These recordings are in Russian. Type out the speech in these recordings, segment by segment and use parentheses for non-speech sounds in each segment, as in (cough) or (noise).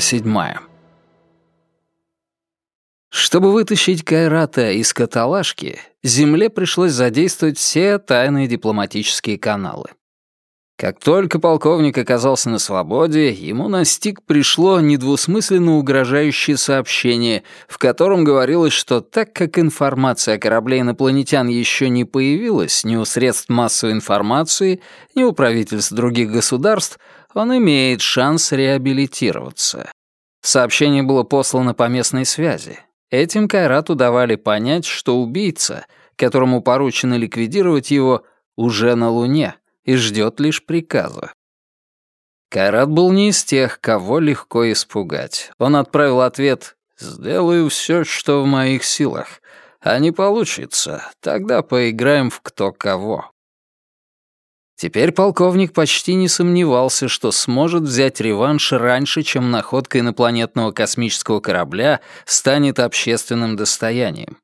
Седьмая. Чтобы вытащить Кайрата из каталажки, Земле пришлось задействовать все тайные дипломатические каналы. Как только полковник оказался на свободе, ему на стик пришло недвусмысленно угрожающее сообщение, в котором говорилось, что так как информация о корабле инопланетян еще не появилась ни у средств массовой информации, ни у правительств других государств, он имеет шанс реабилитироваться. Сообщение было послано по местной связи. Этим Кайрату давали понять, что убийца, которому поручено ликвидировать его, уже на Луне и ждет лишь приказа. Кайрат был не из тех, кого легко испугать. Он отправил ответ «Сделаю все, что в моих силах. А не получится, тогда поиграем в кто кого». Теперь полковник почти не сомневался, что сможет взять реванш раньше, чем находка инопланетного космического корабля станет общественным достоянием.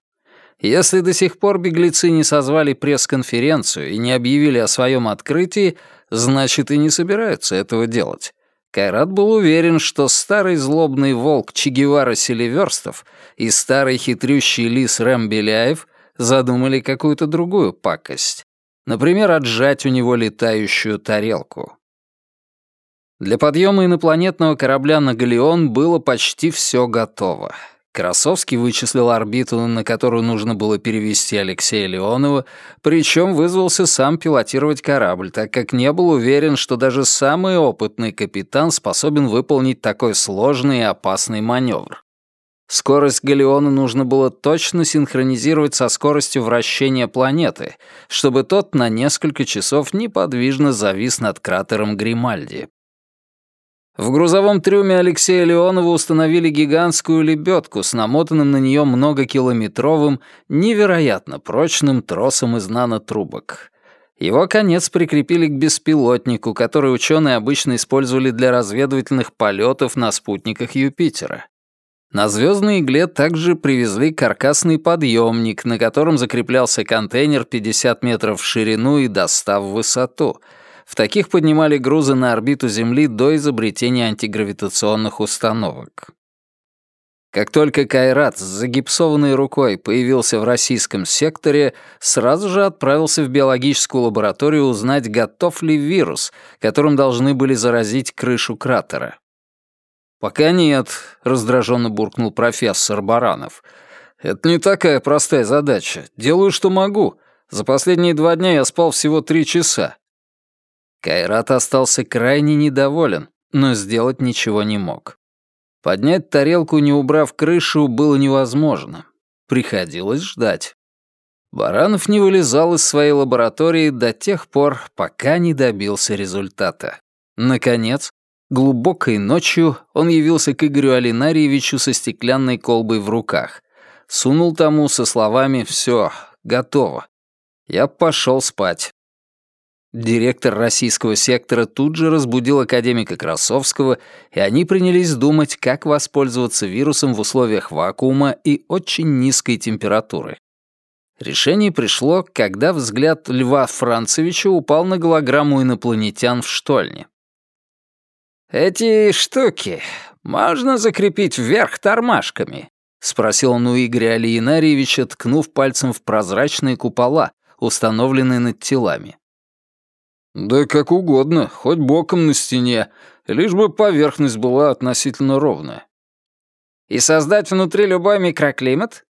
Если до сих пор беглецы не созвали пресс-конференцию и не объявили о своем открытии, значит и не собираются этого делать. Кайрат был уверен, что старый злобный волк Че Гевара Селиверстов и старый хитрющий лис Рэм Беляев задумали какую-то другую пакость. Например, отжать у него летающую тарелку. Для подъема инопланетного корабля на Галеон было почти все готово. Красовский вычислил орбиту, на которую нужно было перевести Алексея Леонова, причем вызвался сам пилотировать корабль, так как не был уверен, что даже самый опытный капитан способен выполнить такой сложный и опасный маневр. Скорость Галеона нужно было точно синхронизировать со скоростью вращения планеты, чтобы тот на несколько часов неподвижно завис над кратером Гримальди. В грузовом трюме Алексея Леонова установили гигантскую лебедку с намотанным на нее многокилометровым, невероятно прочным тросом из нанотрубок. Его конец прикрепили к беспилотнику, который ученые обычно использовали для разведывательных полетов на спутниках Юпитера. На звездной игле также привезли каркасный подъемник, на котором закреплялся контейнер 50 метров в ширину и до 100 в высоту. В таких поднимали грузы на орбиту Земли до изобретения антигравитационных установок. Как только Кайрат с загипсованной рукой появился в российском секторе, сразу же отправился в биологическую лабораторию узнать, готов ли вирус, которым должны были заразить крышу кратера. «Пока нет», — раздраженно буркнул профессор Баранов. «Это не такая простая задача. Делаю, что могу. За последние два дня я спал всего три часа». Кайрат остался крайне недоволен, но сделать ничего не мог. Поднять тарелку, не убрав крышу, было невозможно. Приходилось ждать. Баранов не вылезал из своей лаборатории до тех пор, пока не добился результата. Наконец, Глубокой ночью он явился к Игорю Алинариевичу со стеклянной колбой в руках. Сунул тому со словами «Все, готово». Я пошел спать. Директор российского сектора тут же разбудил академика Красовского, и они принялись думать, как воспользоваться вирусом в условиях вакуума и очень низкой температуры. Решение пришло, когда взгляд Льва Францевича упал на голограмму инопланетян в штольне. «Эти штуки можно закрепить вверх тормашками?» — спросил он у Игоря Алиенарьевича, ткнув пальцем в прозрачные купола, установленные над телами. «Да как угодно, хоть боком на стене, лишь бы поверхность была относительно ровная». «И создать внутри любой микроклимат?»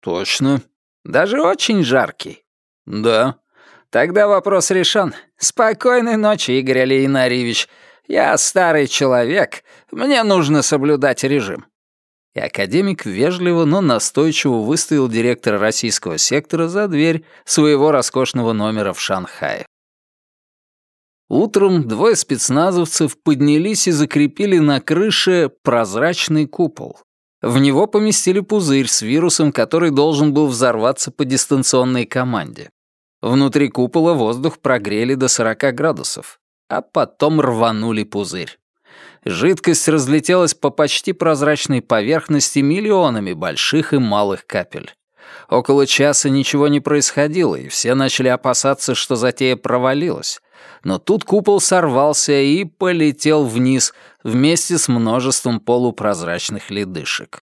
«Точно». «Даже очень жаркий?» «Да». «Тогда вопрос решен. Спокойной ночи, Игорь Алиенарьевич. Я старый человек, мне нужно соблюдать режим». И академик вежливо, но настойчиво выставил директора российского сектора за дверь своего роскошного номера в Шанхае. Утром двое спецназовцев поднялись и закрепили на крыше прозрачный купол. В него поместили пузырь с вирусом, который должен был взорваться по дистанционной команде. Внутри купола воздух прогрели до 40 градусов а потом рванули пузырь. Жидкость разлетелась по почти прозрачной поверхности миллионами больших и малых капель. Около часа ничего не происходило, и все начали опасаться, что затея провалилась. Но тут купол сорвался и полетел вниз вместе с множеством полупрозрачных ледышек.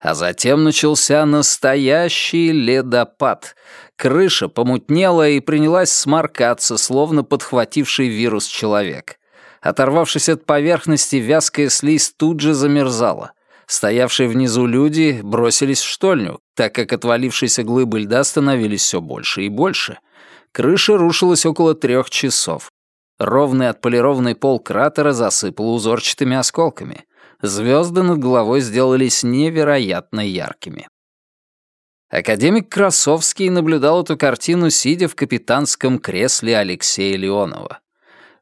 А затем начался настоящий ледопад. Крыша помутнела и принялась сморкаться, словно подхвативший вирус человек. Оторвавшись от поверхности, вязкая слизь тут же замерзала. Стоявшие внизу люди бросились в штольню, так как отвалившиеся глыбы льда становились все больше и больше. Крыша рушилась около трех часов. Ровный отполированный пол кратера засыпал узорчатыми осколками. Звезды над головой сделались невероятно яркими. Академик Красовский наблюдал эту картину, сидя в капитанском кресле Алексея Леонова.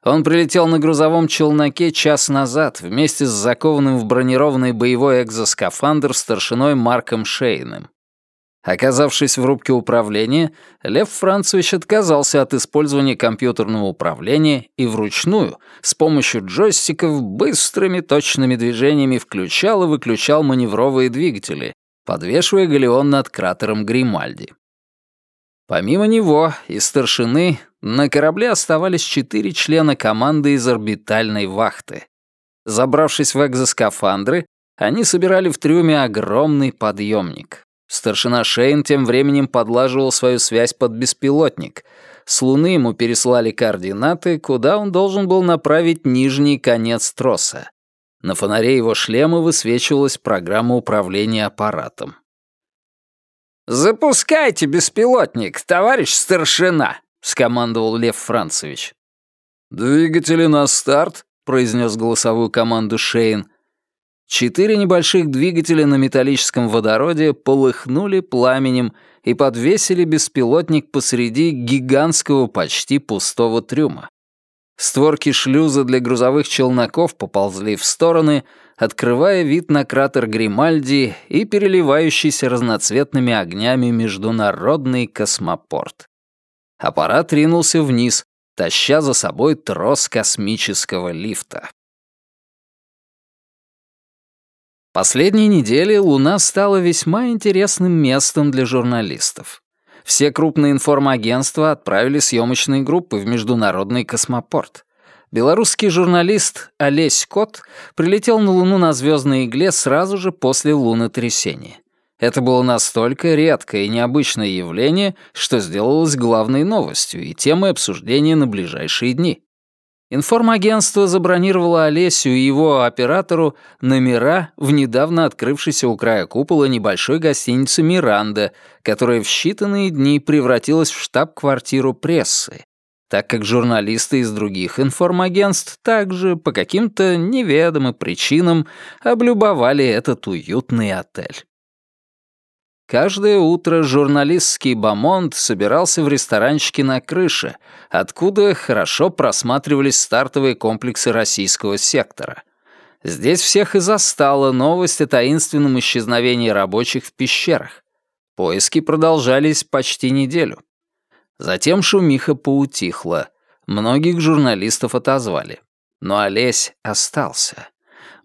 Он прилетел на грузовом челноке час назад вместе с закованным в бронированный боевой экзоскафандр старшиной Марком Шейным. Оказавшись в рубке управления, Лев Францевич отказался от использования компьютерного управления и вручную, с помощью джойстиков, быстрыми точными движениями включал и выключал маневровые двигатели, подвешивая галеон над кратером Гримальди. Помимо него и старшины на корабле оставались четыре члена команды из орбитальной вахты. Забравшись в экзоскафандры, они собирали в трюме огромный подъемник. Старшина Шейн тем временем подлаживал свою связь под беспилотник. С Луны ему переслали координаты, куда он должен был направить нижний конец троса. На фонаре его шлема высвечивалась программа управления аппаратом. «Запускайте беспилотник, товарищ старшина!» — скомандовал Лев Францевич. «Двигатели на старт», — произнес голосовую команду Шейн. Четыре небольших двигателя на металлическом водороде полыхнули пламенем и подвесили беспилотник посреди гигантского почти пустого трюма. Створки шлюза для грузовых челноков поползли в стороны, открывая вид на кратер Гримальди и переливающийся разноцветными огнями международный космопорт. Аппарат ринулся вниз, таща за собой трос космического лифта. Последние недели Луна стала весьма интересным местом для журналистов. Все крупные информагентства отправили съемочные группы в международный космопорт. Белорусский журналист Олесь Кот прилетел на Луну на звездной игле сразу же после лунотрясения. Это было настолько редкое и необычное явление, что сделалось главной новостью и темой обсуждения на ближайшие дни. Информагентство забронировало Олесю и его оператору номера в недавно открывшейся у края купола небольшой гостинице «Миранда», которая в считанные дни превратилась в штаб-квартиру прессы, так как журналисты из других информагентств также по каким-то неведомым причинам облюбовали этот уютный отель. Каждое утро журналистский бомонд собирался в ресторанчике на крыше, откуда хорошо просматривались стартовые комплексы российского сектора. Здесь всех и застала новость о таинственном исчезновении рабочих в пещерах. Поиски продолжались почти неделю. Затем шумиха поутихла. Многих журналистов отозвали. Но Олесь остался.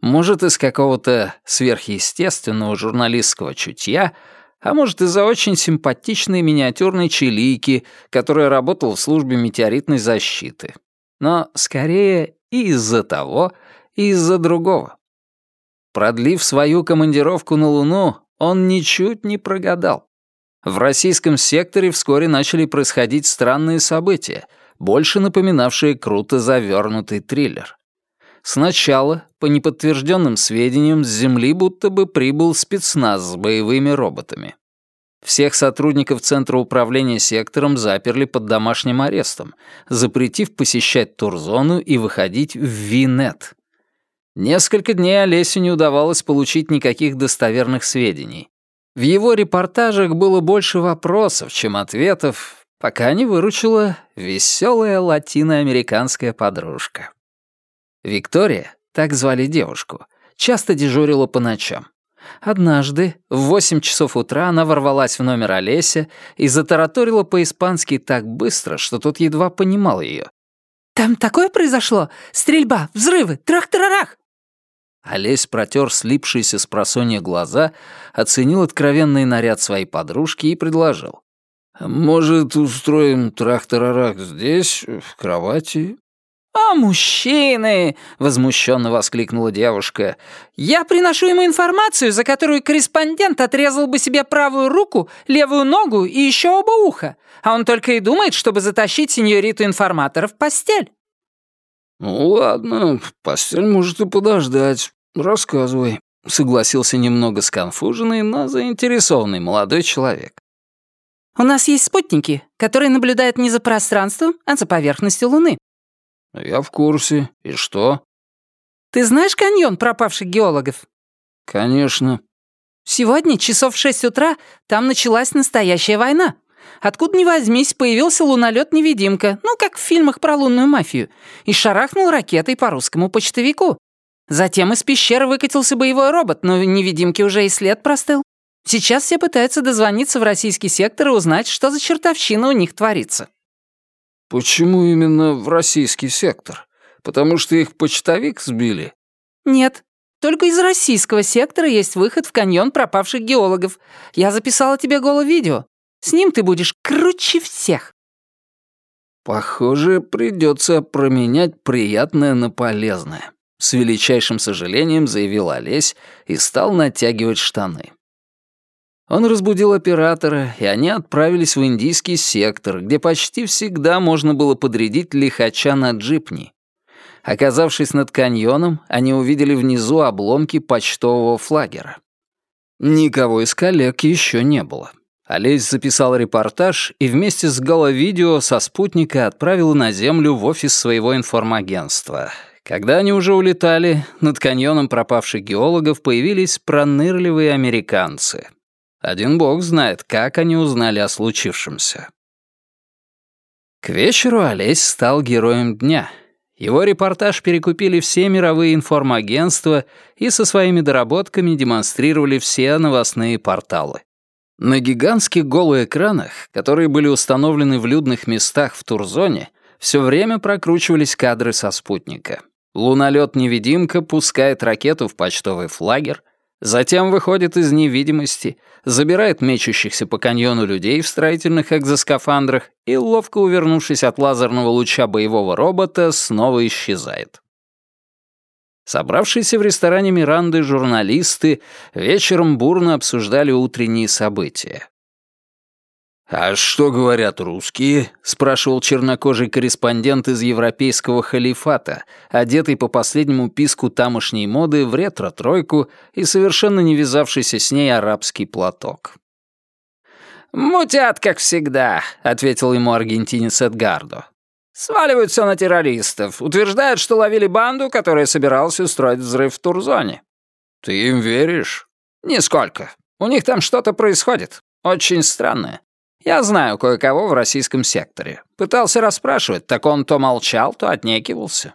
Может, из какого-то сверхъестественного журналистского чутья — а может, из-за очень симпатичной миниатюрной чилийки, которая работала в службе метеоритной защиты. Но скорее и из-за того, и из-за другого. Продлив свою командировку на Луну, он ничуть не прогадал. В российском секторе вскоре начали происходить странные события, больше напоминавшие круто завернутый триллер. Сначала, по неподтвержденным сведениям, с Земли будто бы прибыл спецназ с боевыми роботами. Всех сотрудников Центра управления сектором заперли под домашним арестом, запретив посещать турзону и выходить в Винет. Несколько дней Олесю не удавалось получить никаких достоверных сведений. В его репортажах было больше вопросов, чем ответов, пока не выручила веселая латиноамериканская подружка. Виктория, так звали девушку, часто дежурила по ночам. Однажды, в восемь часов утра, она ворвалась в номер Олеся и затараторила по-испански так быстро, что тот едва понимал ее. «Там такое произошло? Стрельба, взрывы, трах-тарарах!» Олесь протер слипшиеся с просонья глаза, оценил откровенный наряд своей подружки и предложил. «Может, устроим трактор здесь, в кровати?» «О, мужчины!» — возмущенно воскликнула девушка. «Я приношу ему информацию, за которую корреспондент отрезал бы себе правую руку, левую ногу и еще оба уха, а он только и думает, чтобы затащить сеньориту информатора в постель». «Ну ладно, постель может и подождать. Рассказывай», — согласился немного сконфуженный, но заинтересованный молодой человек. «У нас есть спутники, которые наблюдают не за пространством, а за поверхностью Луны». «Я в курсе. И что?» «Ты знаешь каньон пропавших геологов?» «Конечно». «Сегодня, часов в шесть утра, там началась настоящая война. Откуда ни возьмись, появился лунолет-невидимка, ну, как в фильмах про лунную мафию, и шарахнул ракетой по русскому почтовику. Затем из пещеры выкатился боевой робот, но невидимки уже и след простыл. Сейчас все пытаются дозвониться в российский сектор и узнать, что за чертовщина у них творится». «Почему именно в российский сектор? Потому что их почтовик сбили?» «Нет, только из российского сектора есть выход в каньон пропавших геологов. Я записала тебе голо-видео. С ним ты будешь круче всех». «Похоже, придется променять приятное на полезное», — с величайшим сожалением заявил Олесь и стал натягивать штаны. Он разбудил оператора, и они отправились в индийский сектор, где почти всегда можно было подрядить лихача на джипни. Оказавшись над каньоном, они увидели внизу обломки почтового флагера. Никого из коллег еще не было. Олесь записал репортаж и вместе с головидео со спутника отправил на Землю в офис своего информагентства. Когда они уже улетали, над каньоном пропавших геологов появились пронырливые американцы. Один бог знает, как они узнали о случившемся. К вечеру Олесь стал героем дня. Его репортаж перекупили все мировые информагентства и со своими доработками демонстрировали все новостные порталы. На гигантских голоэкранах, которые были установлены в людных местах в Турзоне, все время прокручивались кадры со спутника. Лунолет-невидимка пускает ракету в почтовый флагер, затем выходит из невидимости, забирает мечущихся по каньону людей в строительных экзоскафандрах и, ловко увернувшись от лазерного луча боевого робота, снова исчезает. Собравшиеся в ресторане Миранды журналисты вечером бурно обсуждали утренние события. «А что говорят русские?» — спрашивал чернокожий корреспондент из европейского халифата, одетый по последнему писку тамошней моды в ретро-тройку и совершенно не вязавшийся с ней арабский платок. «Мутят, как всегда», — ответил ему аргентинец Эдгардо. Сваливают все на террористов. Утверждают, что ловили банду, которая собиралась устроить взрыв в Турзоне. Ты им веришь? Нисколько. У них там что-то происходит. Очень странное. Я знаю кое-кого в российском секторе. Пытался расспрашивать, так он то молчал, то отнекивался.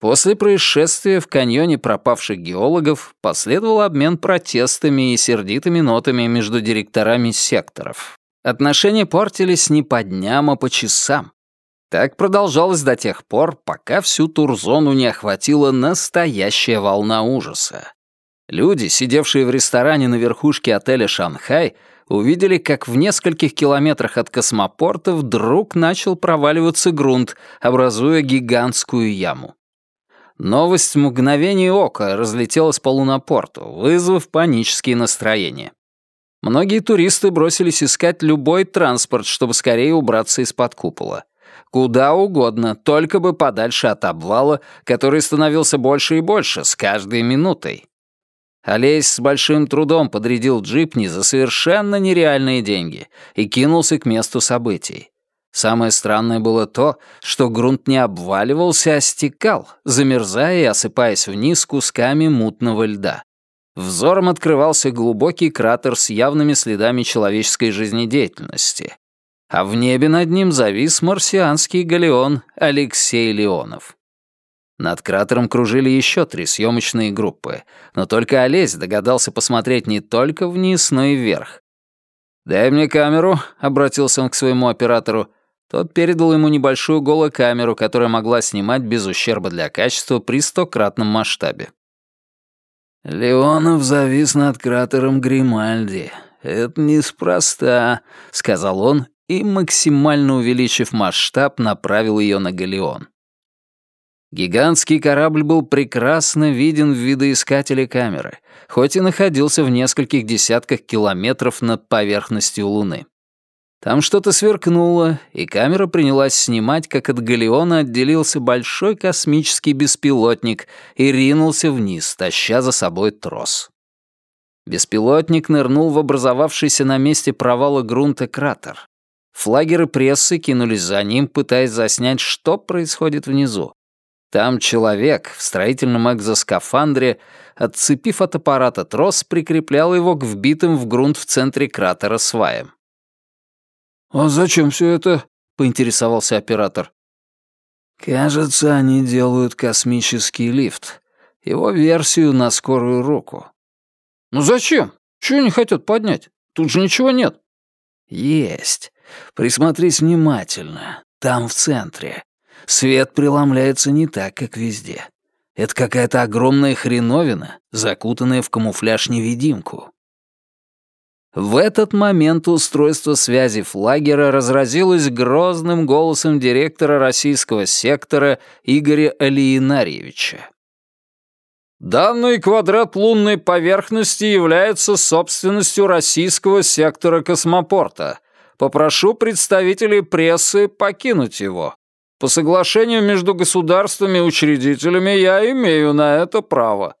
После происшествия в каньоне пропавших геологов последовал обмен протестами и сердитыми нотами между директорами секторов. Отношения портились не по дням, а по часам. Так продолжалось до тех пор, пока всю Турзону не охватила настоящая волна ужаса. Люди, сидевшие в ресторане на верхушке отеля «Шанхай», увидели, как в нескольких километрах от космопорта вдруг начал проваливаться грунт, образуя гигантскую яму. Новость в мгновение ока разлетелась по лунопорту, вызвав панические настроения. Многие туристы бросились искать любой транспорт, чтобы скорее убраться из-под купола. Куда угодно, только бы подальше от обвала, который становился больше и больше с каждой минутой. Олесь с большим трудом подрядил джипни за совершенно нереальные деньги и кинулся к месту событий. Самое странное было то, что грунт не обваливался, а стекал, замерзая и осыпаясь вниз кусками мутного льда. Взором открывался глубокий кратер с явными следами человеческой жизнедеятельности. А в небе над ним завис марсианский галеон Алексей Леонов. Над кратером кружили еще три съемочные группы, но только Олесь догадался посмотреть не только вниз, но и вверх. «Дай мне камеру», — обратился он к своему оператору. Тот передал ему небольшую голокамеру, которая могла снимать без ущерба для качества при стократном масштабе. «Леонов завис над кратером Гримальди. Это неспроста», — сказал он и, максимально увеличив масштаб, направил ее на Галеон. Гигантский корабль был прекрасно виден в видоискателе камеры, хоть и находился в нескольких десятках километров над поверхностью Луны. Там что-то сверкнуло, и камера принялась снимать, как от галеона отделился большой космический беспилотник и ринулся вниз, таща за собой трос. Беспилотник нырнул в образовавшийся на месте провала грунта кратер. Флагеры прессы кинулись за ним, пытаясь заснять, что происходит внизу. Там человек в строительном экзоскафандре, отцепив от аппарата трос, прикреплял его к вбитым в грунт в центре кратера сваям. «А зачем все это?» — поинтересовался оператор. «Кажется, они делают космический лифт. Его версию на скорую руку». «Ну зачем? Чего не хотят поднять? Тут же ничего нет». «Есть. Присмотрись внимательно. Там, в центре. Свет преломляется не так, как везде. Это какая-то огромная хреновина, закутанная в камуфляж-невидимку. В этот момент устройство связи флагера разразилось грозным голосом директора российского сектора Игоря Алиенарьевича. Данный квадрат лунной поверхности является собственностью российского сектора космопорта. Попрошу представителей прессы покинуть его. По соглашению между государствами-учредителями я имею на это право.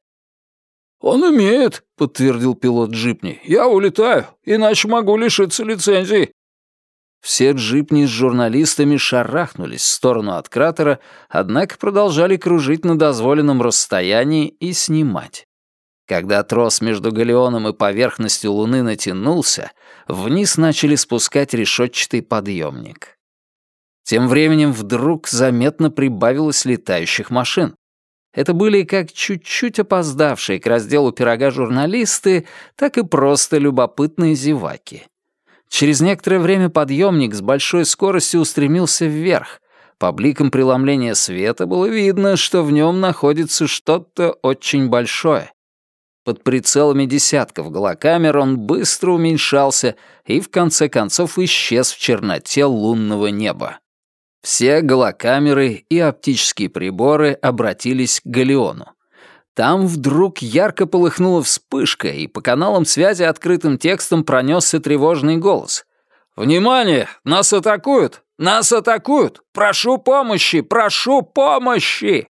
«Он имеет», — подтвердил пилот джипни. «Я улетаю, иначе могу лишиться лицензии». Все джипни с журналистами шарахнулись в сторону от кратера, однако продолжали кружить на дозволенном расстоянии и снимать. Когда трос между галеоном и поверхностью Луны натянулся, вниз начали спускать решетчатый подъемник. Тем временем вдруг заметно прибавилось летающих машин. Это были как чуть-чуть опоздавшие к разделу пирога журналисты, так и просто любопытные зеваки. Через некоторое время подъемник с большой скоростью устремился вверх. По бликам преломления света было видно, что в нем находится что-то очень большое. Под прицелами десятков голокамер он быстро уменьшался и в конце концов исчез в черноте лунного неба. Все голокамеры и оптические приборы обратились к Галеону. Там вдруг ярко полыхнула вспышка, и по каналам связи открытым текстом пронесся тревожный голос. «Внимание! Нас атакуют! Нас атакуют! Прошу помощи! Прошу помощи!»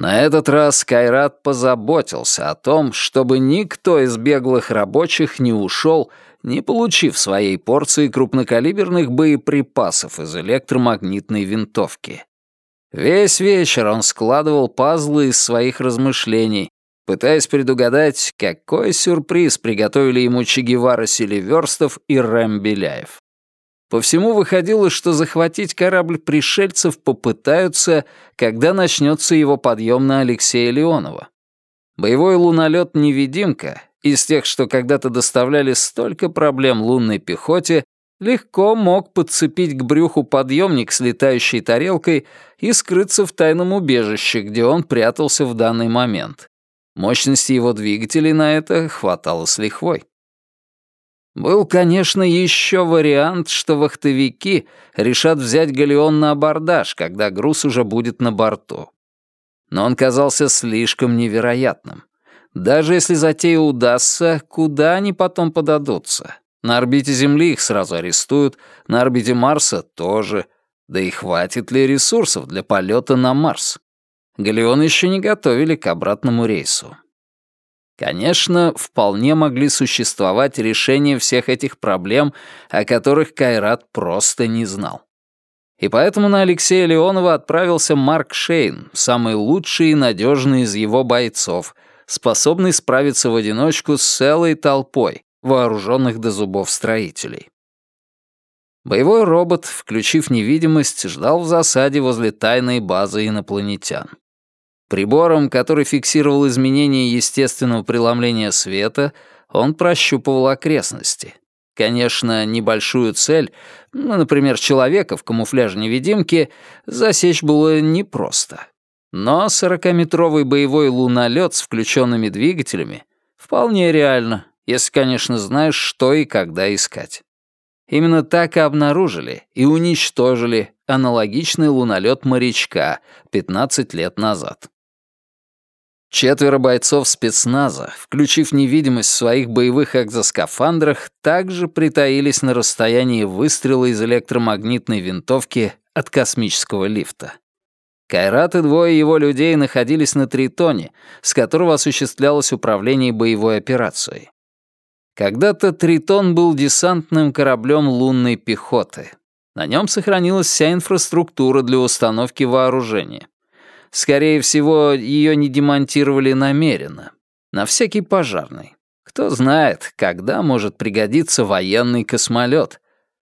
На этот раз Кайрат позаботился о том, чтобы никто из беглых рабочих не ушел, не получив своей порции крупнокалиберных боеприпасов из электромагнитной винтовки. Весь вечер он складывал пазлы из своих размышлений, пытаясь предугадать, какой сюрприз приготовили ему Че Селиверстов и Рэм Беляев. По всему выходило, что захватить корабль пришельцев попытаются, когда начнется его подъем на Алексея Леонова. Боевой лунолет «Невидимка» из тех, что когда-то доставляли столько проблем лунной пехоте, легко мог подцепить к брюху подъемник с летающей тарелкой и скрыться в тайном убежище, где он прятался в данный момент. Мощности его двигателей на это хватало с лихвой. Был, конечно, еще вариант, что вахтовики решат взять галеон на абордаж, когда груз уже будет на борту. Но он казался слишком невероятным. Даже если затея удастся, куда они потом подадутся? На орбите Земли их сразу арестуют, на орбите Марса тоже. Да и хватит ли ресурсов для полета на Марс? Галеон еще не готовили к обратному рейсу. Конечно, вполне могли существовать решения всех этих проблем, о которых Кайрат просто не знал. И поэтому на Алексея Леонова отправился Марк Шейн, самый лучший и надежный из его бойцов, способный справиться в одиночку с целой толпой, вооруженных до зубов строителей. Боевой робот, включив невидимость, ждал в засаде возле тайной базы инопланетян. Прибором, который фиксировал изменения естественного преломления света, он прощупывал окрестности. Конечно, небольшую цель, ну, например, человека в камуфляже-невидимке, засечь было непросто. Но сорокаметровый боевой лунолет с включенными двигателями вполне реально, если, конечно, знаешь, что и когда искать. Именно так и обнаружили и уничтожили аналогичный лунолет «Морячка» 15 лет назад. Четверо бойцов спецназа, включив невидимость в своих боевых экзоскафандрах, также притаились на расстоянии выстрела из электромагнитной винтовки от космического лифта. Кайрат и двое его людей находились на Тритоне, с которого осуществлялось управление боевой операцией. Когда-то Тритон был десантным кораблем лунной пехоты. На нем сохранилась вся инфраструктура для установки вооружения. Скорее всего, ее не демонтировали намеренно. На всякий пожарный. Кто знает, когда может пригодиться военный космолет.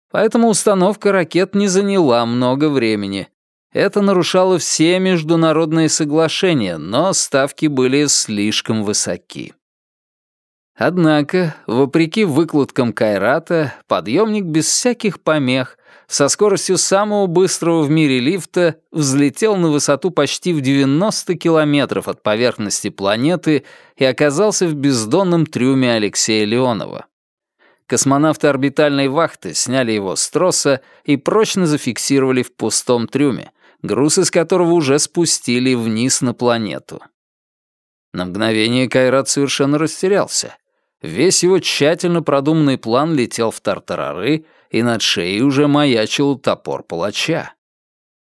Поэтому установка ракет не заняла много времени. Это нарушало все международные соглашения, но ставки были слишком высоки. Однако, вопреки выкладкам Кайрата, подъемник без всяких помех со скоростью самого быстрого в мире лифта взлетел на высоту почти в 90 километров от поверхности планеты и оказался в бездонном трюме Алексея Леонова. Космонавты орбитальной вахты сняли его с троса и прочно зафиксировали в пустом трюме, груз из которого уже спустили вниз на планету. На мгновение Кайрат совершенно растерялся. Весь его тщательно продуманный план летел в тартарары, и над шеей уже маячил топор палача.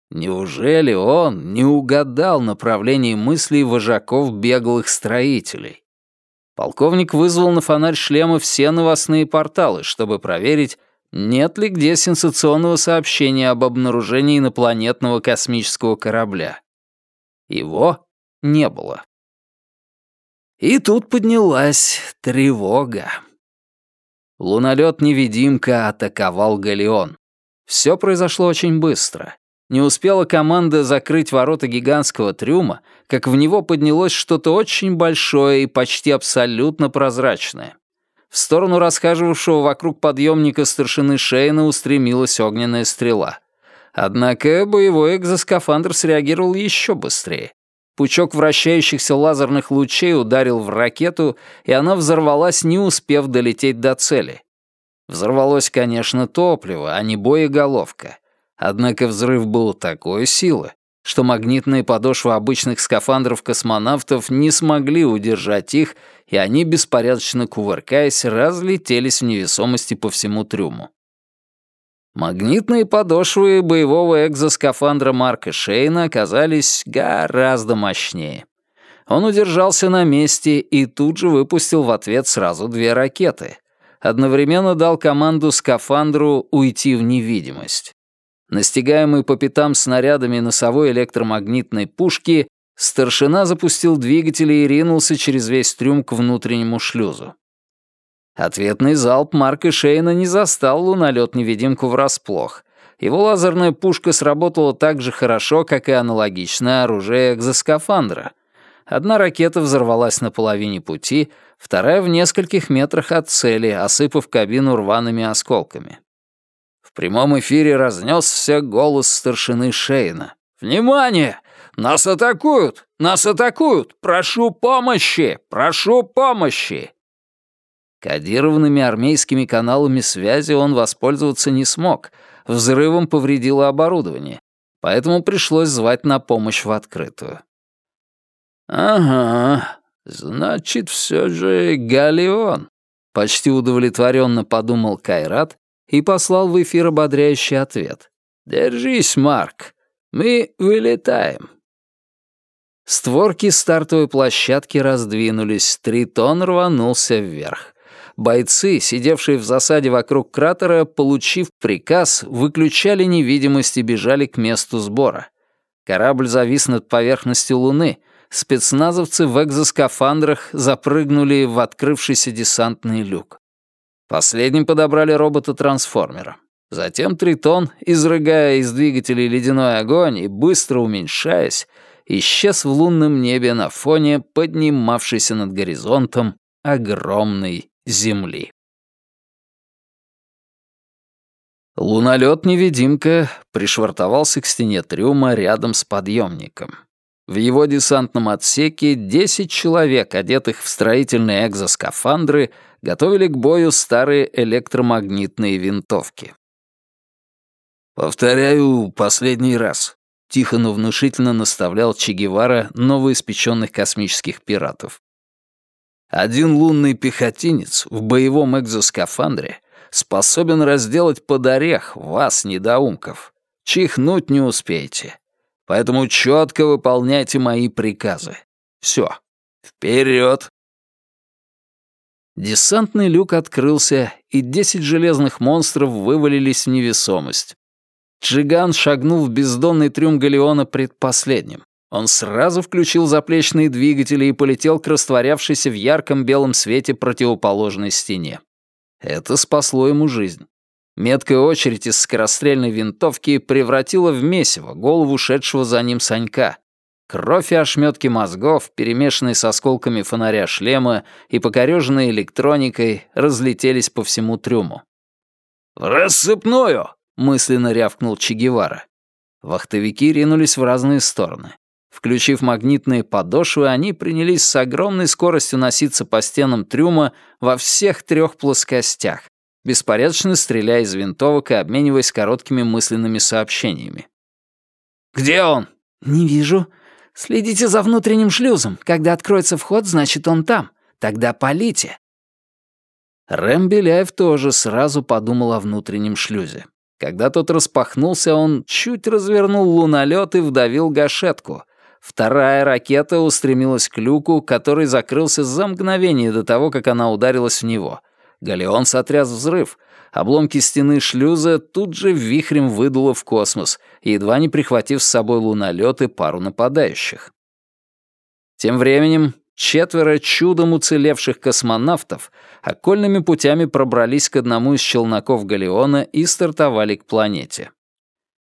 Неужели он не угадал направление мыслей вожаков беглых строителей? Полковник вызвал на фонарь шлема все новостные порталы, чтобы проверить, нет ли где сенсационного сообщения об обнаружении инопланетного космического корабля. Его не было. И тут поднялась тревога. Лунолет-невидимка атаковал Галеон. Все произошло очень быстро. Не успела команда закрыть ворота гигантского трюма, как в него поднялось что-то очень большое и почти абсолютно прозрачное. В сторону расхаживавшего вокруг подъемника старшины Шейна устремилась огненная стрела. Однако боевой экзоскафандр среагировал еще быстрее. Пучок вращающихся лазерных лучей ударил в ракету, и она взорвалась, не успев долететь до цели. Взорвалось, конечно, топливо, а не боеголовка. Однако взрыв был такой силы, что магнитные подошвы обычных скафандров космонавтов не смогли удержать их, и они, беспорядочно кувыркаясь, разлетелись в невесомости по всему трюму. Магнитные подошвы боевого экзоскафандра Марка Шейна оказались гораздо мощнее. Он удержался на месте и тут же выпустил в ответ сразу две ракеты. Одновременно дал команду скафандру уйти в невидимость. Настигаемый по пятам снарядами носовой электромагнитной пушки, старшина запустил двигатели и ринулся через весь трюм к внутреннему шлюзу. Ответный залп Марка Шейна не застал лунолет-невидимку врасплох. Его лазерная пушка сработала так же хорошо, как и аналогичное оружие экзоскафандра. Одна ракета взорвалась на половине пути, вторая в нескольких метрах от цели, осыпав кабину рваными осколками. В прямом эфире разнесся голос старшины Шейна. «Внимание! Нас атакуют! Нас атакуют! Прошу помощи! Прошу помощи!» Кодированными армейскими каналами связи он воспользоваться не смог, взрывом повредило оборудование, поэтому пришлось звать на помощь в открытую. «Ага, значит, все же Галеон», — почти удовлетворенно подумал Кайрат и послал в эфир ободряющий ответ. «Держись, Марк, мы вылетаем». Створки стартовой площадки раздвинулись, Тритон рванулся вверх. Бойцы, сидевшие в засаде вокруг кратера, получив приказ, выключали невидимость и бежали к месту сбора. Корабль завис над поверхностью Луны. Спецназовцы в экзоскафандрах запрыгнули в открывшийся десантный люк. Последним подобрали робота-трансформера. Затем Тритон, изрыгая из двигателей ледяной огонь и быстро уменьшаясь, исчез в лунном небе на фоне поднимавшейся над горизонтом огромной земли. Лунолёт-невидимка пришвартовался к стене трюма рядом с подъемником. В его десантном отсеке 10 человек, одетых в строительные экзоскафандры, готовили к бою старые электромагнитные винтовки. «Повторяю последний раз», — тихо, но внушительно наставлял Че Гевара новоиспеченных космических пиратов. «Один лунный пехотинец в боевом экзоскафандре способен разделать под орех вас, недоумков. Чихнуть не успеете. Поэтому четко выполняйте мои приказы. Все. Вперед! Десантный люк открылся, и десять железных монстров вывалились в невесомость. Джиган шагнул в бездонный трюм галеона предпоследним. Он сразу включил заплечные двигатели и полетел к растворявшейся в ярком белом свете противоположной стене. Это спасло ему жизнь. Меткая очередь из скорострельной винтовки превратила в месиво голову шедшего за ним Санька. Кровь и ошметки мозгов, перемешанные с осколками фонаря шлема и покореженные электроникой, разлетелись по всему трюму. «В рассыпную!» — мысленно рявкнул Че Гевара. Вахтовики ринулись в разные стороны. Включив магнитные подошвы, они принялись с огромной скоростью носиться по стенам трюма во всех трех плоскостях, беспорядочно стреляя из винтовок и обмениваясь короткими мысленными сообщениями. «Где он?» «Не вижу. Следите за внутренним шлюзом. Когда откроется вход, значит, он там. Тогда полите». Рэм Беляев тоже сразу подумал о внутреннем шлюзе. Когда тот распахнулся, он чуть развернул лунолёт и вдавил гашетку, Вторая ракета устремилась к люку, который закрылся за мгновение до того, как она ударилась в него. Галеон сотряс взрыв. Обломки стены шлюза тут же вихрем выдуло в космос, едва не прихватив с собой лунолёт и пару нападающих. Тем временем четверо чудом уцелевших космонавтов окольными путями пробрались к одному из челноков Галеона и стартовали к планете.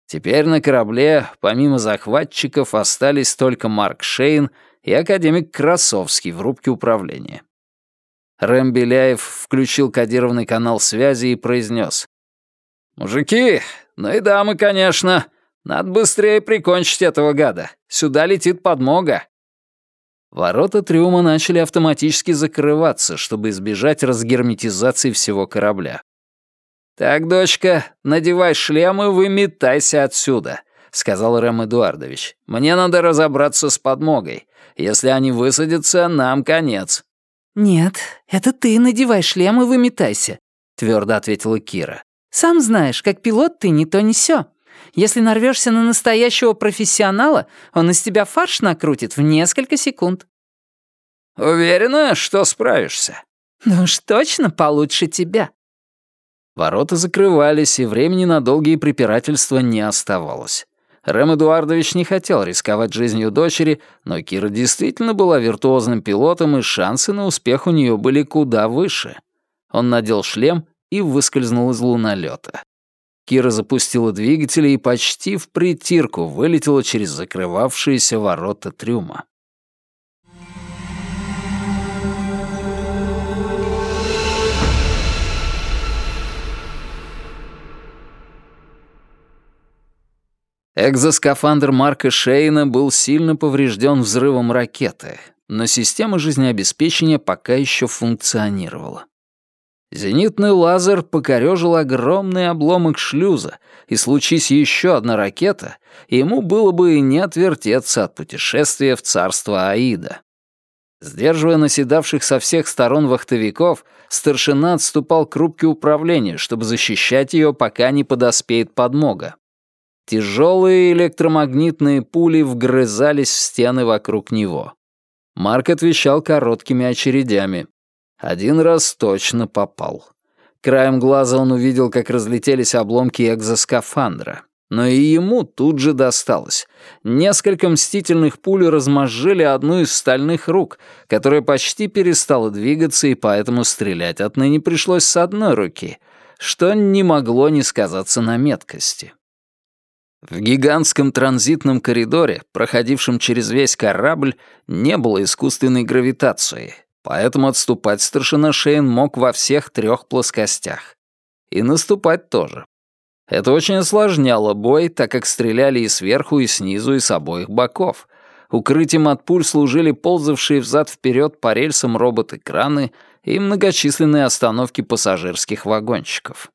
Теперь на корабле, помимо захватчиков, остались только Марк Шейн и академик Красовский в рубке управления. Рэм Беляев включил кодированный канал связи и произнес. «Мужики, ну и дамы, конечно. Надо быстрее прикончить этого гада. Сюда летит подмога». Ворота трюма начали автоматически закрываться, чтобы избежать разгерметизации всего корабля. «Так, дочка, надевай шлем и выметайся отсюда», — сказал Рэм Эдуардович. «Мне надо разобраться с подмогой. Если они высадятся, нам конец». «Нет, это ты надевай шлем и выметайся», — твердо ответила Кира. «Сам знаешь, как пилот ты не то не сё. Если нарвешься на настоящего профессионала, он из тебя фарш накрутит в несколько секунд». «Уверена, что справишься?» «Ну уж точно получше тебя», Ворота закрывались, и времени на долгие препирательства не оставалось. Рэм Эдуардович не хотел рисковать жизнью дочери, но Кира действительно была виртуозным пилотом, и шансы на успех у нее были куда выше. Он надел шлем и выскользнул из лунолета. Кира запустила двигатели и почти в притирку вылетела через закрывавшиеся ворота трюма. Экзоскафандр Марка Шейна был сильно поврежден взрывом ракеты, но система жизнеобеспечения пока еще функционировала. Зенитный лазер покорежил огромный обломок шлюза, и случись еще одна ракета, ему было бы и не отвертеться от путешествия в царство Аида. Сдерживая наседавших со всех сторон вахтовиков, старшина отступал к рубке управления, чтобы защищать ее, пока не подоспеет подмога. Тяжелые электромагнитные пули вгрызались в стены вокруг него. Марк отвечал короткими очередями. Один раз точно попал. Краем глаза он увидел, как разлетелись обломки экзоскафандра. Но и ему тут же досталось. Несколько мстительных пуль размозжили одну из стальных рук, которая почти перестала двигаться, и поэтому стрелять отныне пришлось с одной руки, что не могло не сказаться на меткости. В гигантском транзитном коридоре, проходившем через весь корабль, не было искусственной гравитации, поэтому отступать старшина Шейн мог во всех трех плоскостях. И наступать тоже. Это очень осложняло бой, так как стреляли и сверху, и снизу, и с обоих боков. Укрытием от пуль служили ползавшие взад-вперед по рельсам робот-экраны и многочисленные остановки пассажирских вагончиков.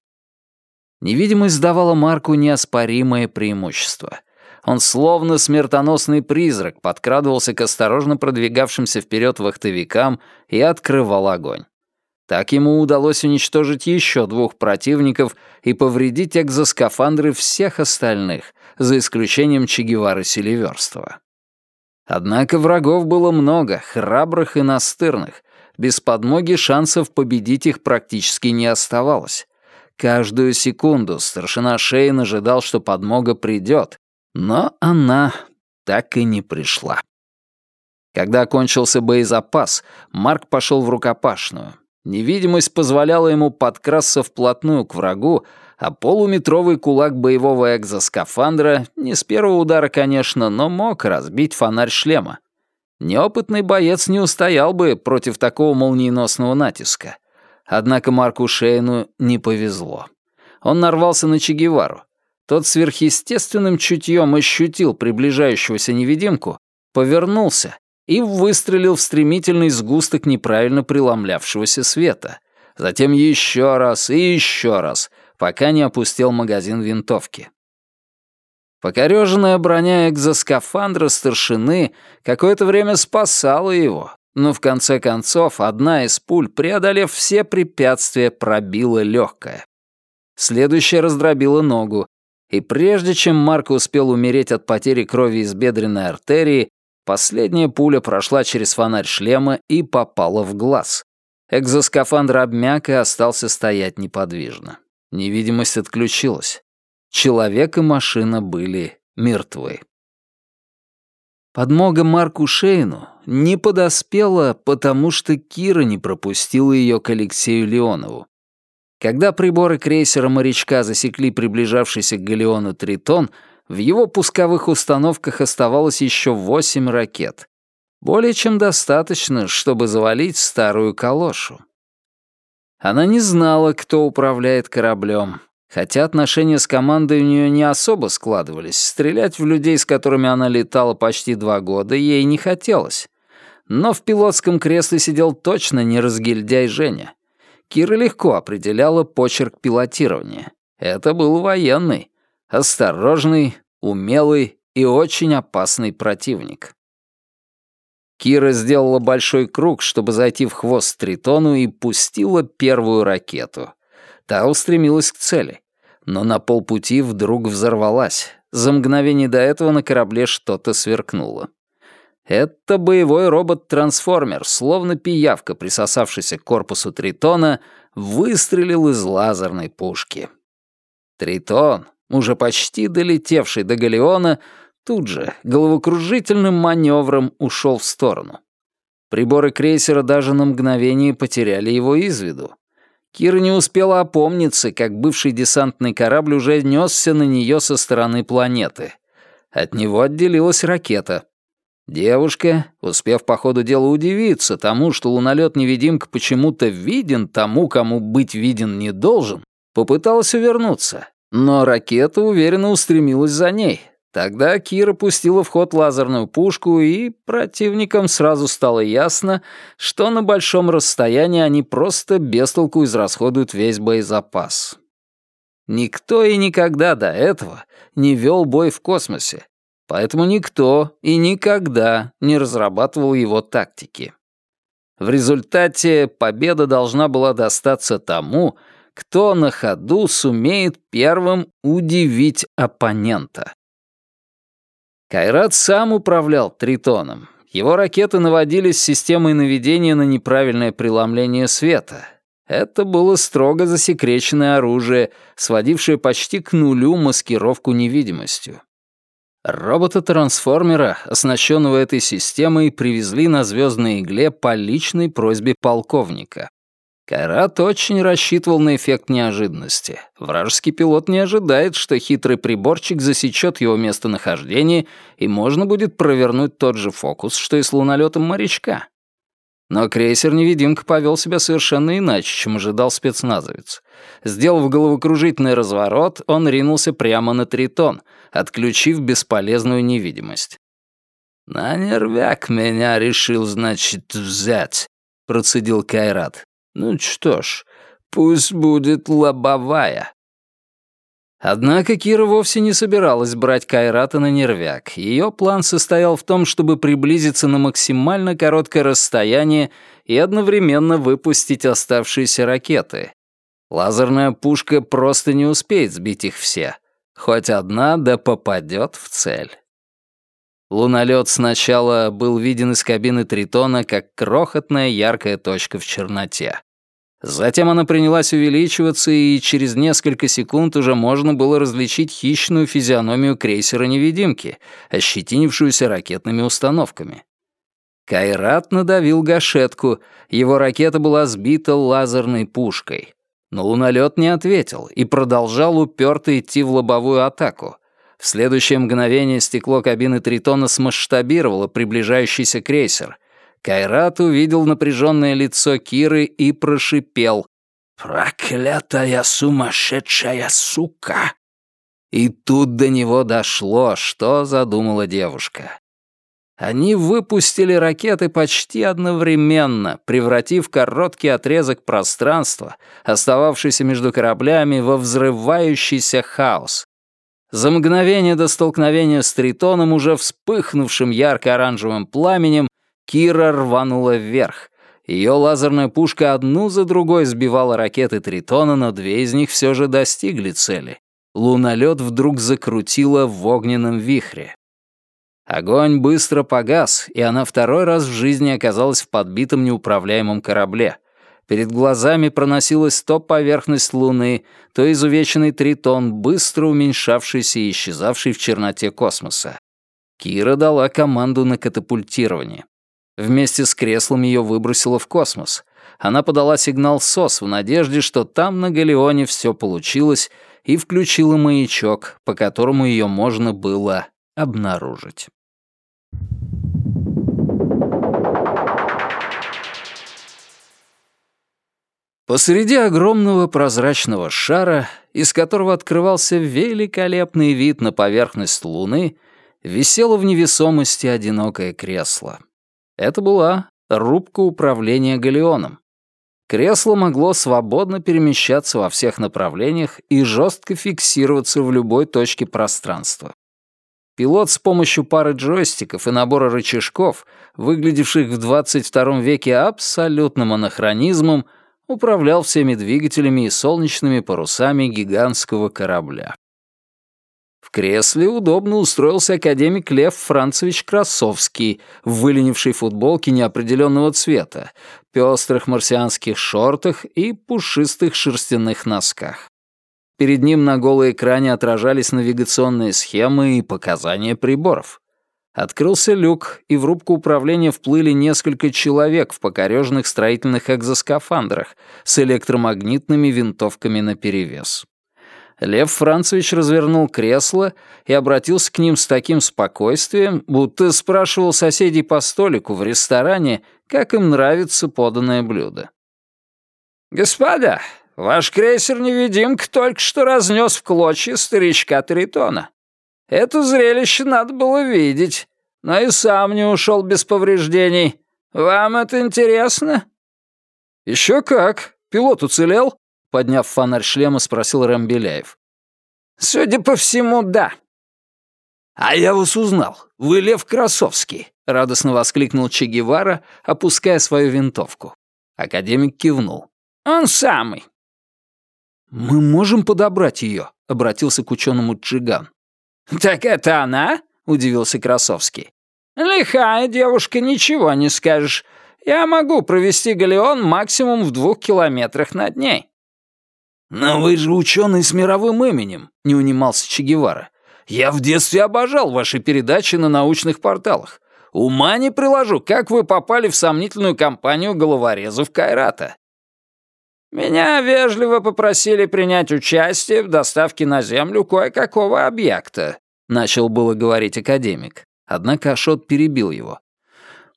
Невидимость давала Марку неоспоримое преимущество. Он словно смертоносный призрак подкрадывался к осторожно продвигавшимся вперед вахтовикам и открывал огонь. Так ему удалось уничтожить еще двух противников и повредить экзоскафандры всех остальных, за исключением Че Гевары Селиверстова. Однако врагов было много, храбрых и настырных. Без подмоги шансов победить их практически не оставалось. Каждую секунду старшина Шейн ожидал, что подмога придет, но она так и не пришла. Когда кончился боезапас, Марк пошел в рукопашную. Невидимость позволяла ему подкрасться вплотную к врагу, а полуметровый кулак боевого экзоскафандра, не с первого удара, конечно, но мог разбить фонарь шлема. Неопытный боец не устоял бы против такого молниеносного натиска. Однако Марку Шейну не повезло. Он нарвался на Че Гевару. Тот сверхъестественным чутьем ощутил приближающегося невидимку, повернулся и выстрелил в стремительный сгусток неправильно преломлявшегося света. Затем еще раз и еще раз, пока не опустил магазин винтовки. Покореженная броня экзоскафандра старшины какое-то время спасала его, но в конце концов одна из пуль, преодолев все препятствия, пробила легкое. Следующая раздробила ногу, и прежде чем Марк успел умереть от потери крови из бедренной артерии, Последняя пуля прошла через фонарь шлема и попала в глаз. Экзоскафандр обмяк и остался стоять неподвижно. Невидимость отключилась. Человек и машина были мертвы. Подмога Марку Шейну не подоспела, потому что Кира не пропустила ее к Алексею Леонову. Когда приборы крейсера-морячка засекли приближавшийся к галеону Тритон, в его пусковых установках оставалось еще восемь ракет. Более чем достаточно, чтобы завалить старую калошу. Она не знала, кто управляет кораблем. Хотя отношения с командой у нее не особо складывались, стрелять в людей, с которыми она летала почти два года, ей не хотелось. Но в пилотском кресле сидел точно не разгильдяй Женя. Кира легко определяла почерк пилотирования. Это был военный. Осторожный, умелый и очень опасный противник. Кира сделала большой круг, чтобы зайти в хвост Тритону и пустила первую ракету. Та устремилась к цели, но на полпути вдруг взорвалась. За мгновение до этого на корабле что-то сверкнуло. Это боевой робот-трансформер, словно пиявка, присосавшийся к корпусу Тритона, выстрелил из лазерной пушки. Тритон, уже почти долетевший до Галеона, тут же головокружительным маневром ушел в сторону. Приборы крейсера даже на мгновение потеряли его из виду. Кира не успела опомниться, как бывший десантный корабль уже несся на нее со стороны планеты. От него отделилась ракета. Девушка, успев по ходу дела удивиться тому, что лунолет-невидимка почему-то виден тому, кому быть виден не должен, попыталась увернуться, но ракета уверенно устремилась за ней. Тогда Кира пустила в ход лазерную пушку, и противникам сразу стало ясно, что на большом расстоянии они просто без толку израсходуют весь боезапас. Никто и никогда до этого не вел бой в космосе, поэтому никто и никогда не разрабатывал его тактики. В результате победа должна была достаться тому, кто на ходу сумеет первым удивить оппонента. Кайрат сам управлял Тритоном. Его ракеты наводились системой наведения на неправильное преломление света. Это было строго засекреченное оружие, сводившее почти к нулю маскировку невидимостью. Робота-трансформера, оснащенного этой системой, привезли на звездной игле по личной просьбе полковника. Кайрат очень рассчитывал на эффект неожиданности. Вражеский пилот не ожидает, что хитрый приборчик засечет его местонахождение, и можно будет провернуть тот же фокус, что и с лунолетом морячка. Но крейсер-невидимка повел себя совершенно иначе, чем ожидал спецназовец. Сделав головокружительный разворот, он ринулся прямо на Тритон, отключив бесполезную невидимость. «На нервяк меня решил, значит, взять», — процедил Кайрат. Ну что ж, пусть будет лобовая. Однако Кира вовсе не собиралась брать Кайрата на нервяк. Ее план состоял в том, чтобы приблизиться на максимально короткое расстояние и одновременно выпустить оставшиеся ракеты. Лазерная пушка просто не успеет сбить их все. Хоть одна да попадет в цель. Лунолет сначала был виден из кабины Тритона как крохотная яркая точка в черноте. Затем она принялась увеличиваться, и через несколько секунд уже можно было различить хищную физиономию крейсера-невидимки, ощетинившуюся ракетными установками. Кайрат надавил гашетку, его ракета была сбита лазерной пушкой. Но лунолет не ответил и продолжал уперто идти в лобовую атаку. В следующее мгновение стекло кабины Тритона смасштабировало приближающийся крейсер. Кайрат увидел напряженное лицо Киры и прошипел. «Проклятая сумасшедшая сука!» И тут до него дошло, что задумала девушка. Они выпустили ракеты почти одновременно, превратив короткий отрезок пространства, остававшийся между кораблями, во взрывающийся хаос. За мгновение до столкновения с Тритоном, уже вспыхнувшим ярко-оранжевым пламенем, Кира рванула вверх. Ее лазерная пушка одну за другой сбивала ракеты Тритона, но две из них все же достигли цели. Лунолет вдруг закрутила в огненном вихре. Огонь быстро погас, и она второй раз в жизни оказалась в подбитом неуправляемом корабле — Перед глазами проносилась то поверхность Луны, то изувеченный тритон, быстро уменьшавшийся и исчезавший в черноте космоса. Кира дала команду на катапультирование. Вместе с креслом ее выбросило в космос. Она подала сигнал СОС в надежде, что там на Галеоне все получилось, и включила маячок, по которому ее можно было обнаружить. Посреди огромного прозрачного шара, из которого открывался великолепный вид на поверхность Луны, висело в невесомости одинокое кресло. Это была рубка управления галеоном. Кресло могло свободно перемещаться во всех направлениях и жестко фиксироваться в любой точке пространства. Пилот с помощью пары джойстиков и набора рычажков, выглядевших в 22 веке абсолютным анахронизмом, управлял всеми двигателями и солнечными парусами гигантского корабля. В кресле удобно устроился академик Лев Францевич Красовский в выленившей футболке неопределенного цвета, пестрых марсианских шортах и пушистых шерстяных носках. Перед ним на голой экране отражались навигационные схемы и показания приборов. Открылся люк, и в рубку управления вплыли несколько человек в покореженных строительных экзоскафандрах с электромагнитными винтовками наперевес. Лев Францевич развернул кресло и обратился к ним с таким спокойствием, будто спрашивал соседей по столику в ресторане, как им нравится поданное блюдо. «Господа, ваш крейсер-невидимка только что разнес в клочья старичка Тритона. Это зрелище надо было видеть, но и сам не ушел без повреждений. Вам это интересно?» «Еще как. Пилот уцелел?» Подняв фонарь шлема, спросил Рэм Беляев. «Судя по всему, да». «А я вас узнал. Вы Лев Красовский», — радостно воскликнул Че Гевара, опуская свою винтовку. Академик кивнул. «Он самый». «Мы можем подобрать ее», — обратился к ученому Джиган. (laughs) «Так это она?» — удивился Красовский. «Лихая девушка, ничего не скажешь. Я могу провести галеон максимум в двух километрах над ней». «Но вы же ученый с мировым именем», — не унимался Че Гевара. «Я в детстве обожал ваши передачи на научных порталах. Ума не приложу, как вы попали в сомнительную компанию головорезов Кайрата». Меня вежливо попросили принять участие в доставке на Землю кое-какого объекта», — начал было говорить академик. Однако Ашот перебил его.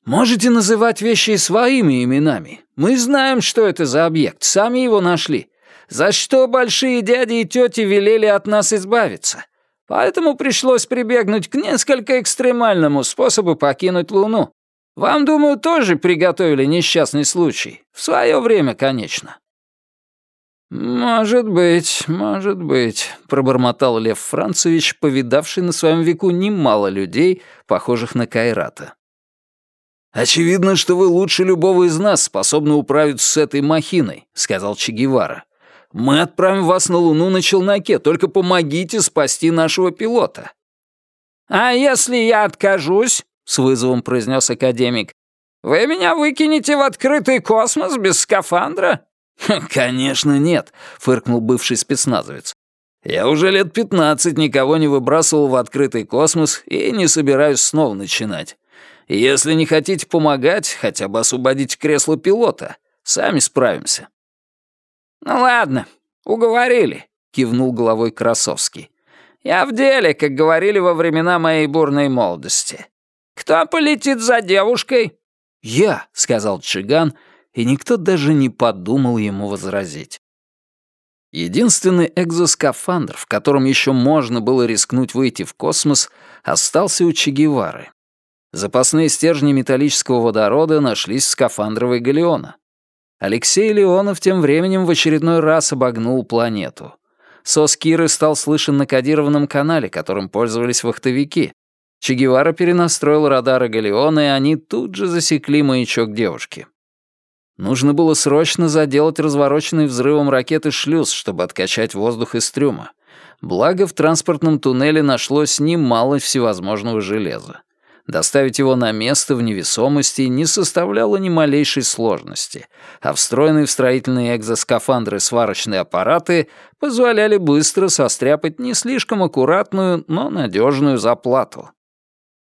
«Можете называть вещи своими именами. Мы знаем, что это за объект, сами его нашли. За что большие дяди и тети велели от нас избавиться? Поэтому пришлось прибегнуть к несколько экстремальному способу покинуть Луну. Вам, думаю, тоже приготовили несчастный случай. В свое время, конечно». «Может быть, может быть», — пробормотал Лев Францевич, повидавший на своем веку немало людей, похожих на Кайрата. «Очевидно, что вы лучше любого из нас способны управиться с этой махиной», — сказал Че Гевара. «Мы отправим вас на Луну на челноке, только помогите спасти нашего пилота». «А если я откажусь?» — с вызовом произнес академик. «Вы меня выкинете в открытый космос без скафандра?» (laughs) «Конечно нет», — фыркнул бывший спецназовец. «Я уже лет пятнадцать никого не выбрасывал в открытый космос и не собираюсь снова начинать. Если не хотите помогать, хотя бы освободите кресло пилота. Сами справимся». «Ну ладно, уговорили», — кивнул головой Красовский. «Я в деле, как говорили во времена моей бурной молодости. Кто полетит за девушкой?» «Я», — сказал Чиган, — и никто даже не подумал ему возразить. Единственный экзоскафандр, в котором еще можно было рискнуть выйти в космос, остался у Че. Запасные стержни металлического водорода нашлись в скафандровой галеона. Алексей Леонов тем временем в очередной раз обогнул планету. Сос Киры стал слышен на кодированном канале, которым пользовались вахтовики. Че перенастроил радары Галеона, и они тут же засекли маячок девушки. Нужно было срочно заделать развороченный взрывом ракеты шлюз, чтобы откачать воздух из трюма. Благо, в транспортном туннеле нашлось немало всевозможного железа. Доставить его на место в невесомости не составляло ни малейшей сложности, а встроенные в строительные экзоскафандры сварочные аппараты позволяли быстро состряпать не слишком аккуратную, но надежную заплату.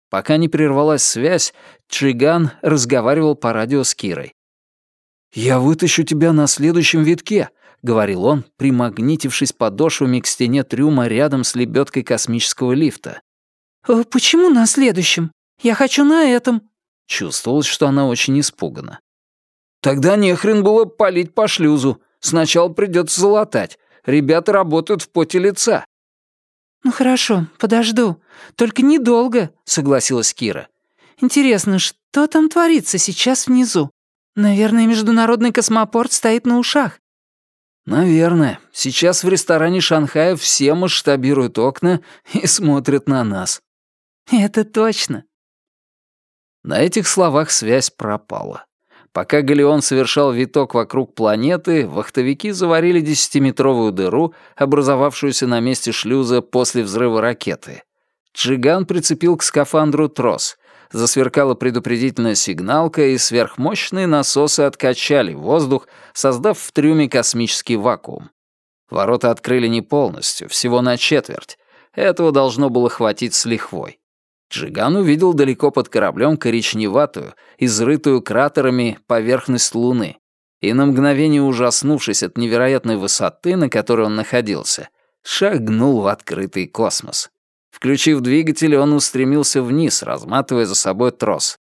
Пока не прервалась связь, Чиган разговаривал по радио с Кирой. «Я вытащу тебя на следующем витке», — говорил он, примагнитившись подошвами к стене трюма рядом с лебедкой космического лифта. «Э, «Почему на следующем? Я хочу на этом». Чувствовалось, что она очень испугана. «Тогда нехрен было палить по шлюзу. Сначала придется залатать. Ребята работают в поте лица». «Ну хорошо, подожду. Только недолго», — согласилась Кира. «Интересно, что там творится сейчас внизу?» Наверное, международный космопорт стоит на ушах. Наверное. Сейчас в ресторане Шанхая все масштабируют окна и смотрят на нас. Это точно. На этих словах связь пропала. Пока Галеон совершал виток вокруг планеты, вахтовики заварили десятиметровую дыру, образовавшуюся на месте шлюза после взрыва ракеты. Джиган прицепил к скафандру трос, засверкала предупредительная сигналка, и сверхмощные насосы откачали воздух, создав в трюме космический вакуум. Ворота открыли не полностью, всего на четверть. Этого должно было хватить с лихвой. Джиган увидел далеко под кораблем коричневатую, изрытую кратерами поверхность Луны, и на мгновение ужаснувшись от невероятной высоты, на которой он находился, шагнул в открытый космос. Включив двигатель, он устремился вниз, разматывая за собой трос.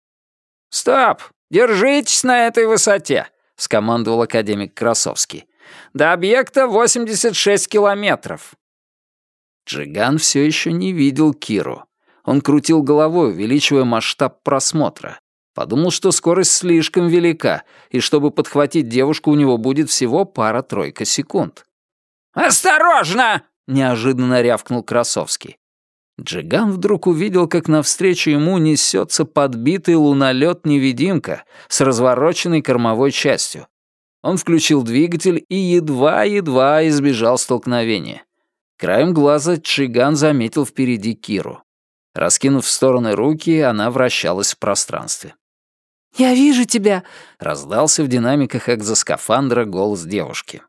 «Стоп! Держитесь на этой высоте!» — скомандовал академик Красовский. «До объекта 86 километров». Джиган все еще не видел Киру. Он крутил головой, увеличивая масштаб просмотра. Подумал, что скорость слишком велика, и чтобы подхватить девушку, у него будет всего пара-тройка секунд. «Осторожно!» — неожиданно рявкнул Красовский. Джиган вдруг увидел, как навстречу ему несется подбитый лунолет-невидимка с развороченной кормовой частью. Он включил двигатель и едва-едва избежал столкновения. Краем глаза Джиган заметил впереди Киру. Раскинув в стороны руки, она вращалась в пространстве. «Я вижу тебя!» — раздался в динамиках экзоскафандра голос девушки.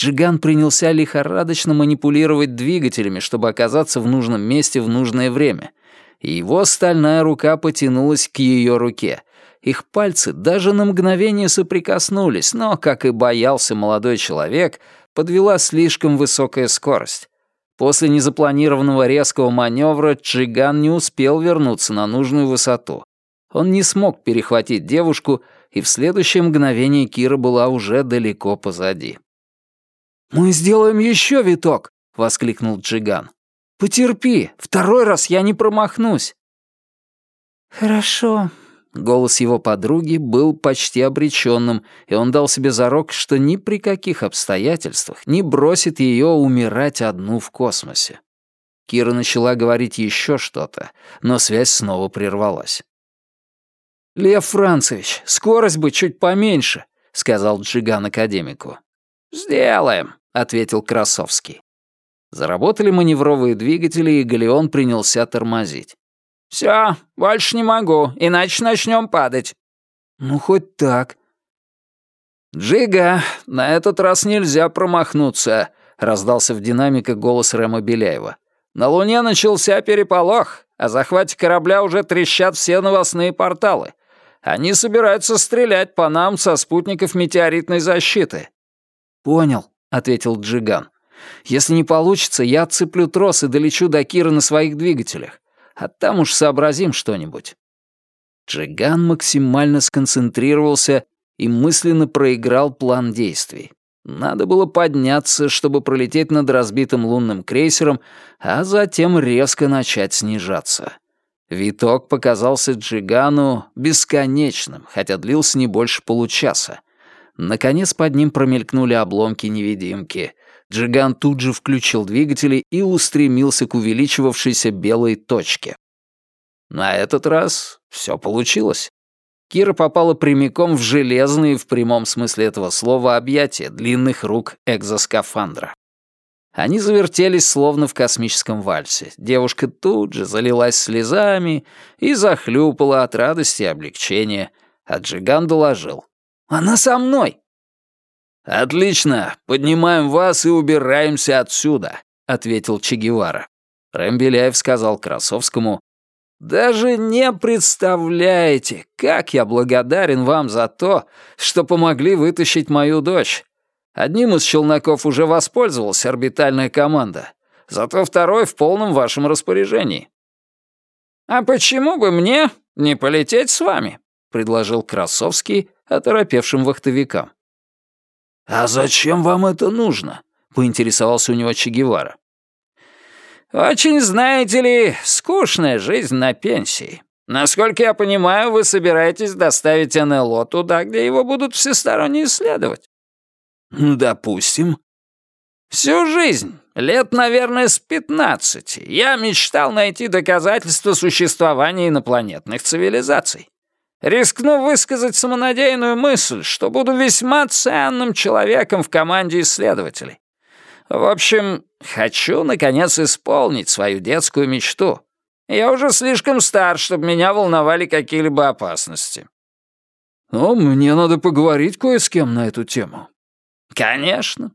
Джиган принялся лихорадочно манипулировать двигателями, чтобы оказаться в нужном месте в нужное время. И его стальная рука потянулась к ее руке. Их пальцы даже на мгновение соприкоснулись, но, как и боялся молодой человек, подвела слишком высокая скорость. После незапланированного резкого маневра Джиган не успел вернуться на нужную высоту. Он не смог перехватить девушку, и в следующее мгновение Кира была уже далеко позади. «Мы сделаем еще виток!» — воскликнул Джиган. «Потерпи, второй раз я не промахнусь!» «Хорошо», Голос его подруги был почти обреченным, и он дал себе зарок, что ни при каких обстоятельствах не бросит ее умирать одну в космосе. Кира начала говорить еще что-то, но связь снова прервалась. «Лев Францевич, скорость бы чуть поменьше», — сказал Джиган академику. «Сделаем», — ответил Красовский. Заработали маневровые двигатели, и Галеон принялся тормозить. «Все, больше не могу, иначе начнем падать». «Ну, хоть так». «Джига, на этот раз нельзя промахнуться», — раздался в динамиках голос Рема Беляева. «На Луне начался переполох, а захвате корабля уже трещат все новостные порталы. Они собираются стрелять по нам со спутников метеоритной защиты». «Понял», — ответил Джиган. «Если не получится, я отцеплю трос и долечу до Кира на своих двигателях а там уж сообразим что-нибудь». Джиган максимально сконцентрировался и мысленно проиграл план действий. Надо было подняться, чтобы пролететь над разбитым лунным крейсером, а затем резко начать снижаться. Виток показался Джигану бесконечным, хотя длился не больше получаса. Наконец под ним промелькнули обломки невидимки. Джиган тут же включил двигатели и устремился к увеличивавшейся белой точке. На этот раз все получилось. Кира попала прямиком в железные, в прямом смысле этого слова, объятия длинных рук экзоскафандра. Они завертелись, словно в космическом вальсе. Девушка тут же залилась слезами и захлюпала от радости и облегчения, а Джиган доложил. «Она со мной!» «Отлично, поднимаем вас и убираемся отсюда», — ответил Че Гевара. Рэм сказал Красовскому, «Даже не представляете, как я благодарен вам за то, что помогли вытащить мою дочь. Одним из челноков уже воспользовалась орбитальная команда, зато второй в полном вашем распоряжении». «А почему бы мне не полететь с вами?» — предложил Красовский оторопевшим вахтовикам. «А зачем вам это нужно?» — поинтересовался у него Че Гевара. «Очень, знаете ли, скучная жизнь на пенсии. Насколько я понимаю, вы собираетесь доставить НЛО туда, где его будут всесторонне исследовать». «Допустим». «Всю жизнь, лет, наверное, с пятнадцати, я мечтал найти доказательства существования инопланетных цивилизаций. Рискну высказать самонадеянную мысль, что буду весьма ценным человеком в команде исследователей. В общем, хочу, наконец, исполнить свою детскую мечту. Я уже слишком стар, чтобы меня волновали какие-либо опасности. «Ну, мне надо поговорить кое с кем на эту тему». «Конечно.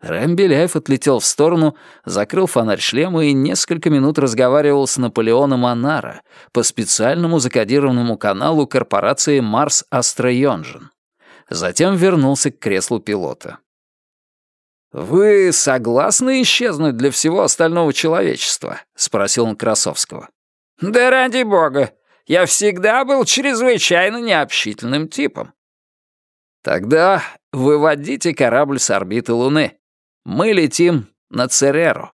Рэм Беляев отлетел в сторону, закрыл фонарь шлема и несколько минут разговаривал с Наполеоном Анара по специальному закодированному каналу корпорации «Марс Астроёнжин». Затем вернулся к креслу пилота. «Вы согласны исчезнуть для всего остального человечества?» — спросил он Красовского. «Да ради бога! Я всегда был чрезвычайно необщительным типом». «Тогда выводите корабль с орбиты Луны. Мы летим на Цереру.